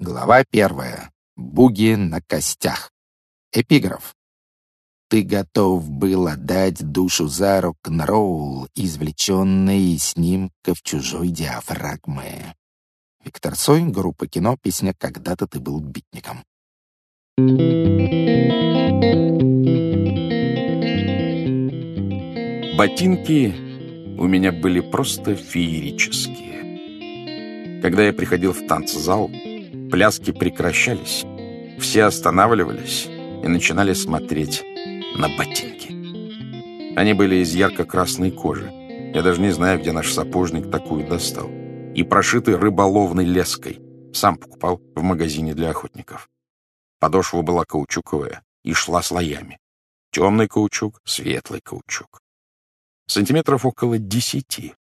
Глава первая. Буги на костях. Эпиграф. Ты готов был отдать душу за рок-н-ролл, извлеченный из снимков чужой диафрагмы. Виктор Цой, группа кино, песня «Когда-то ты был битником». Ботинки у меня были просто феерические. Когда я приходил в танцзал, пляски прекращались, все останавливались и начинали смотреть на ботинки. Они были из ярко-красной кожи. Я даже не знаю, где наш сапожник такую достал. И прошиты рыболовной леской. Сам покупал в магазине для охотников. Подошва была каучуковая и шла слоями. Темный каучук, светлый каучук. Сантиметров около десяти.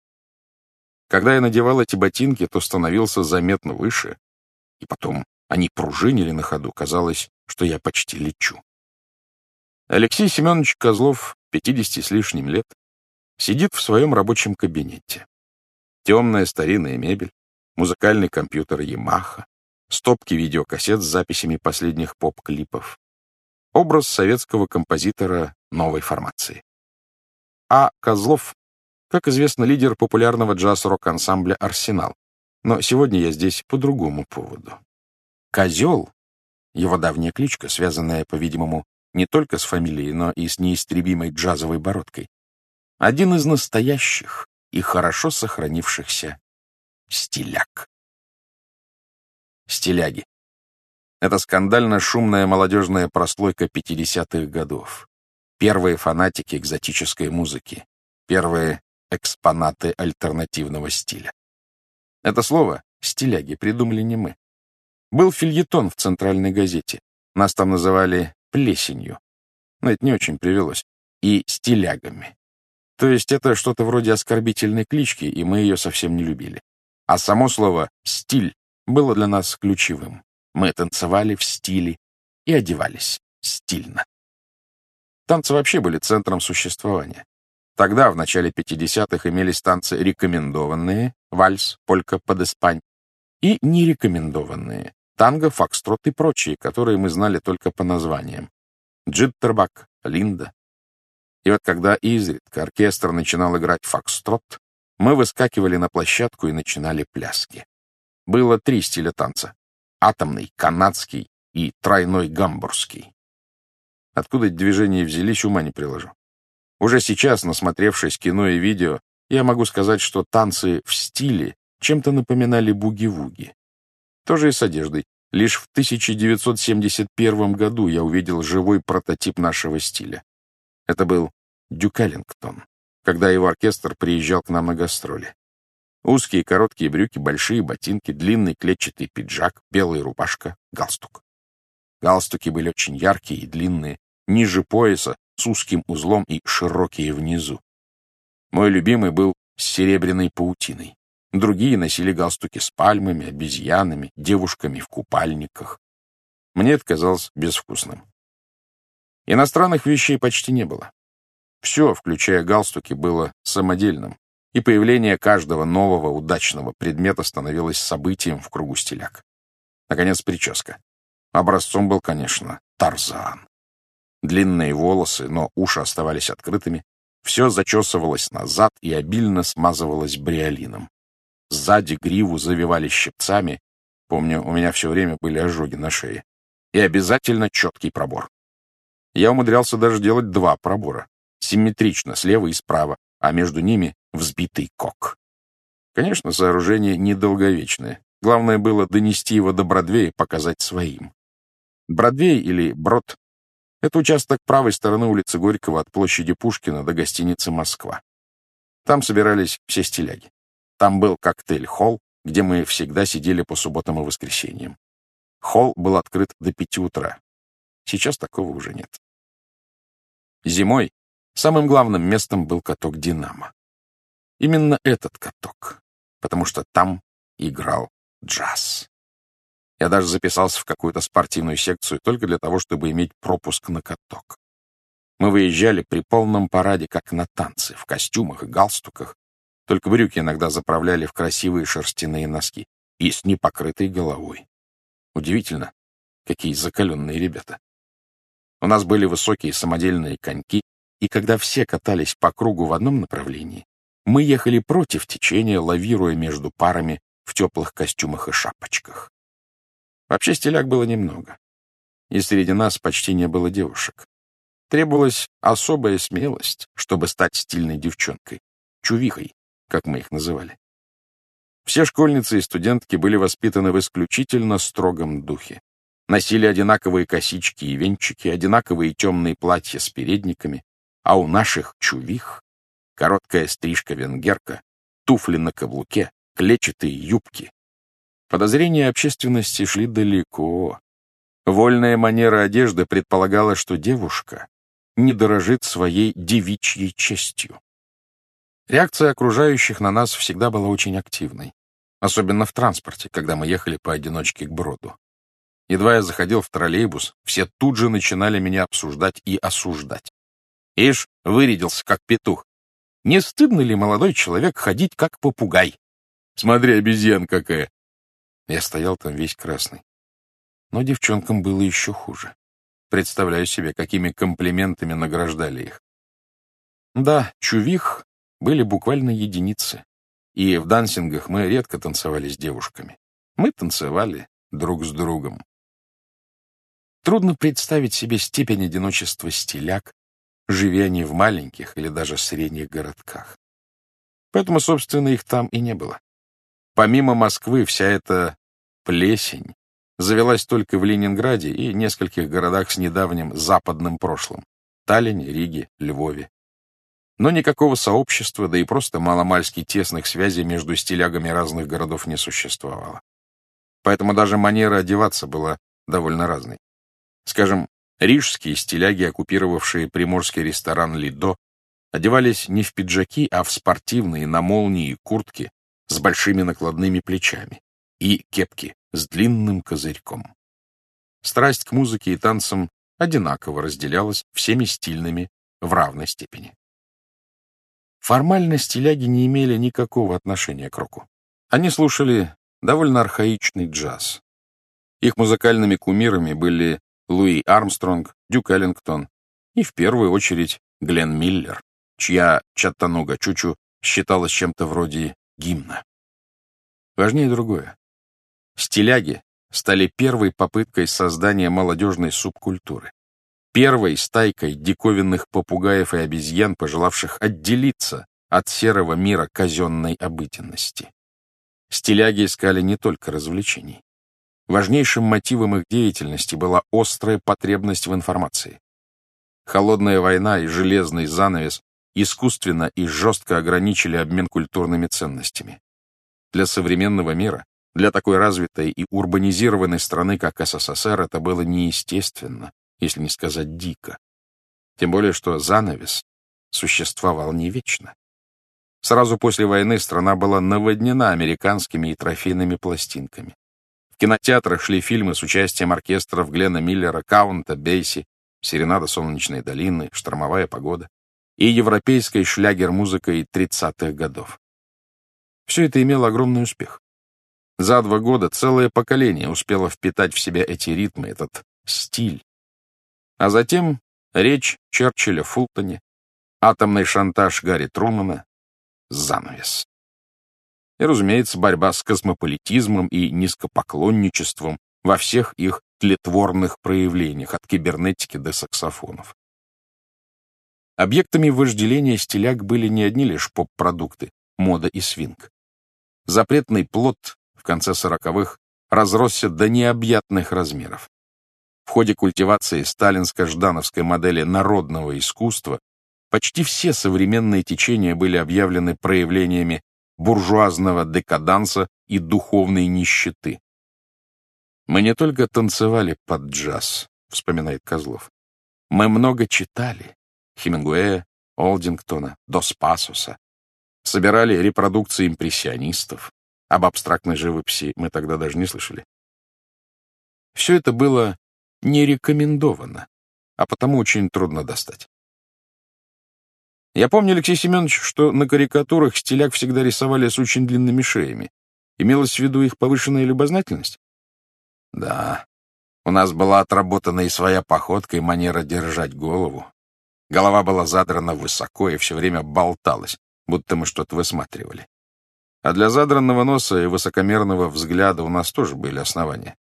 Когда я надевал эти ботинки, то становился заметно выше, и потом они пружинили на ходу, казалось, что я почти лечу. Алексей Семенович Козлов, 50 с лишним лет, сидит в своем рабочем кабинете. Темная старинная мебель, музыкальный компьютер Yamaha, стопки видеокассет с записями последних поп-клипов. Образ советского композитора новой формации. А. Козлов, как известно, лидер популярного джаз-рок-ансамбля «Арсенал». Но сегодня я здесь по другому поводу. Козел — его давняя кличка, связанная, по-видимому, не только с фамилией, но и с неистребимой джазовой бородкой. Один из настоящих и хорошо сохранившихся стиляк. Стиляги. Это скандально шумная молодежная прослойка 50-х годов. Первые фанатики экзотической музыки. Первые экспонаты альтернативного стиля. Это слово «стиляги» придумали не мы. Был фильетон в центральной газете. Нас там называли плесенью. Но это не очень привелось. И стилягами. То есть это что-то вроде оскорбительной клички, и мы ее совсем не любили. А само слово «стиль» было для нас ключевым. Мы танцевали в стиле и одевались стильно. Танцы вообще были центром существования. Тогда, в начале 50-х, имелись танцы рекомендованные, вальс, полька под испань, и нерекомендованные, танго, фокстрот и прочие, которые мы знали только по названиям. Джиттербак, Линда. И вот когда изредка оркестр начинал играть фокстрот, мы выскакивали на площадку и начинали пляски. Было три стиля танца — атомный, канадский и тройной гамбургский. Откуда эти движения взялись, ума не приложу. Уже сейчас, насмотревшись кино и видео, я могу сказать, что танцы в стиле чем-то напоминали буги-вуги. Тоже и с одеждой. Лишь в 1971 году я увидел живой прототип нашего стиля. Это был Дюкаллингтон, когда его оркестр приезжал к нам на гастроли. Узкие короткие брюки, большие ботинки, длинный клетчатый пиджак, белая рубашка, галстук. Галстуки были очень яркие и длинные, ниже пояса, с узким узлом и широкие внизу. Мой любимый был с серебряной паутиной. Другие носили галстуки с пальмами, обезьянами, девушками в купальниках. Мне это казалось безвкусным. Иностранных вещей почти не было. Все, включая галстуки, было самодельным, и появление каждого нового удачного предмета становилось событием в кругу стиляк. Наконец, прическа. Образцом был, конечно, Тарзан. Длинные волосы, но уши оставались открытыми. Все зачесывалось назад и обильно смазывалось бриолином. Сзади гриву завивали щипцами. Помню, у меня все время были ожоги на шее. И обязательно четкий пробор. Я умудрялся даже делать два пробора. Симметрично, слева и справа, а между ними взбитый кок. Конечно, сооружение недолговечное. Главное было донести его до Бродвея и показать своим. Бродвей или Брод это участок правой стороны улицы Горького от площади Пушкина до гостиницы «Москва». Там собирались все стиляги. Там был коктейль-холл, где мы всегда сидели по субботам и воскресеньям. Холл был открыт до пяти утра. Сейчас такого уже нет. Зимой самым главным местом был каток «Динамо». Именно этот каток, потому что там играл джаз. Я даже записался в какую-то спортивную секцию только для того, чтобы иметь пропуск на каток. Мы выезжали при полном параде, как на танцы, в костюмах и галстуках, только брюки иногда заправляли в красивые шерстяные носки и с непокрытой головой. Удивительно, какие закаленные ребята. У нас были высокие самодельные коньки, и когда все катались по кругу в одном направлении, мы ехали против течения, лавируя между парами в теплых костюмах и шапочках. Вообще стиляк было немного, и среди нас почти не было девушек. Требовалась особая смелость, чтобы стать стильной девчонкой, чувихой, как мы их называли. Все школьницы и студентки были воспитаны в исключительно строгом духе. Носили одинаковые косички и венчики, одинаковые темные платья с передниками, а у наших чувих короткая стрижка-венгерка, туфли на каблуке, клетчатые юбки. Подозрения общественности шли далеко. Вольная манера одежды предполагала, что девушка не дорожит своей девичьей честью. Реакция окружающих на нас всегда была очень активной, особенно в транспорте, когда мы ехали поодиночке к броду. Едва я заходил в троллейбус, все тут же начинали меня обсуждать и осуждать. Ишь, вырядился, как петух. Не стыдно ли, молодой человек, ходить, как попугай? Смотри, обезьян какая. Я стоял там весь красный. Но девчонкам было еще хуже. Представляю себе, какими комплиментами награждали их. Да, чувих были буквально единицы. И в дансингах мы редко танцевали с девушками. Мы танцевали друг с другом. Трудно представить себе степень одиночества стиляк, живя они в маленьких или даже средних городках. Поэтому, собственно, их там и не было. Помимо Москвы, вся эта плесень завелась только в Ленинграде и нескольких городах с недавним западным прошлым — Таллине, Риге, Львове. Но никакого сообщества, да и просто маломальски тесных связей между стилягами разных городов не существовало. Поэтому даже манера одеваться была довольно разной. Скажем, рижские стиляги, оккупировавшие приморский ресторан «Лидо», одевались не в пиджаки, а в спортивные на молнии куртки с большими накладными плечами и кепки с длинным козырьком. Страсть к музыке и танцам одинаково разделялась всеми стильными в равной степени. Формально стиляги не имели никакого отношения к року. Они слушали довольно архаичный джаз. Их музыкальными кумирами были Луи Армстронг, Дюк Эллингтон и, в первую очередь, Глен Миллер, чья «Чаттануга Чучу» считалась чем-то вроде гимна. Важнее другое. Стиляги стали первой попыткой создания молодежной субкультуры первой стайкой диковинных попугаев и обезьян, пожелавших отделиться от серого мира казенной обыденности. Стиляги искали не только развлечений. Важнейшим мотивом их деятельности была острая потребность в информации. Холодная война и железный занавес искусственно и жестко ограничили обмен культурными ценностями. Для современного мира, для такой развитой и урбанизированной страны, как СССР, это было неестественно, если не сказать дико. Тем более, что занавес существовал не вечно. Сразу после войны страна была наводнена американскими и трофейными пластинками. В кинотеатрах шли фильмы с участием оркестров Глена Миллера, Каунта, Бейси, «Серенада солнечной долины», «Штормовая погода» и европейской шлягер-музыкой 30-х годов. Все это имело огромный успех. За два года целое поколение успело впитать в себя эти ритмы, этот стиль, а затем речь Черчилля Фултоне, атомный шантаж Гарри Трумана, занавес. И, разумеется, борьба с космополитизмом и низкопоклонничеством во всех их тлетворных проявлениях, от кибернетики до саксофонов. Объектами вожделения стиляк были не одни лишь поп-продукты, мода и свинг. Запретный плод в конце сороковых разросся до необъятных размеров. В ходе культивации сталинско-ждановской модели народного искусства почти все современные течения были объявлены проявлениями буржуазного декаданса и духовной нищеты. «Мы не только танцевали под джаз», — вспоминает Козлов. «Мы много читали Хемингуэя, Олдингтона, Дос Пасоса, собирали репродукции импрессионистов. Об абстрактной живописи мы тогда даже не слышали. Все это было не рекомендовано, а потому очень трудно достать. Я помню, Алексей Семенович, что на карикатурах стиляк всегда рисовали с очень длинными шеями. Имелась в виду их повышенная любознательность? Да, у нас была отработана и своя походка, и манера держать голову. Голова была задрана высоко и все время болталась, будто мы что-то высматривали. А для задранного носа и высокомерного взгляда у нас тоже были основания.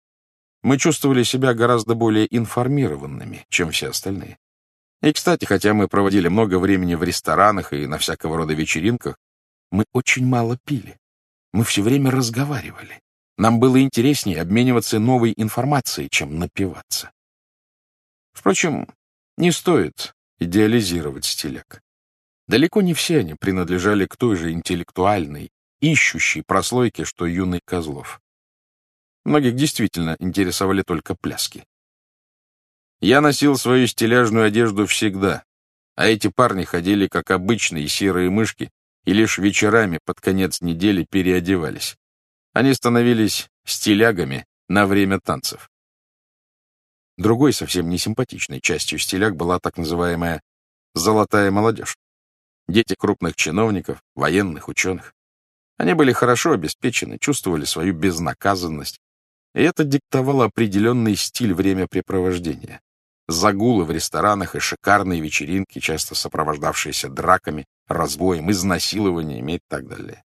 Мы чувствовали себя гораздо более информированными, чем все остальные. И, кстати, хотя мы проводили много времени в ресторанах и на всякого рода вечеринках, мы очень мало пили. Мы все время разговаривали. Нам было интереснее обмениваться новой информацией, чем напиваться. Впрочем, не стоит идеализировать стиляк. Далеко не все они принадлежали к той же интеллектуальной, ищущей прослойке, что юный Козлов. Многих действительно интересовали только пляски. Я носил свою стиляжную одежду всегда, а эти парни ходили как обычные серые мышки и лишь вечерами под конец недели переодевались. Они становились стилягами на время танцев. Другой совсем несимпатичной частью стиляг была так называемая «золотая молодежь». Дети крупных чиновников, военных, ученых. Они были хорошо обеспечены, чувствовали свою безнаказанность, и это диктовало определенный стиль времяпрепровождения. Загулы в ресторанах и шикарные вечеринки, часто сопровождавшиеся драками, разбоем, изнасилованиями и так далее.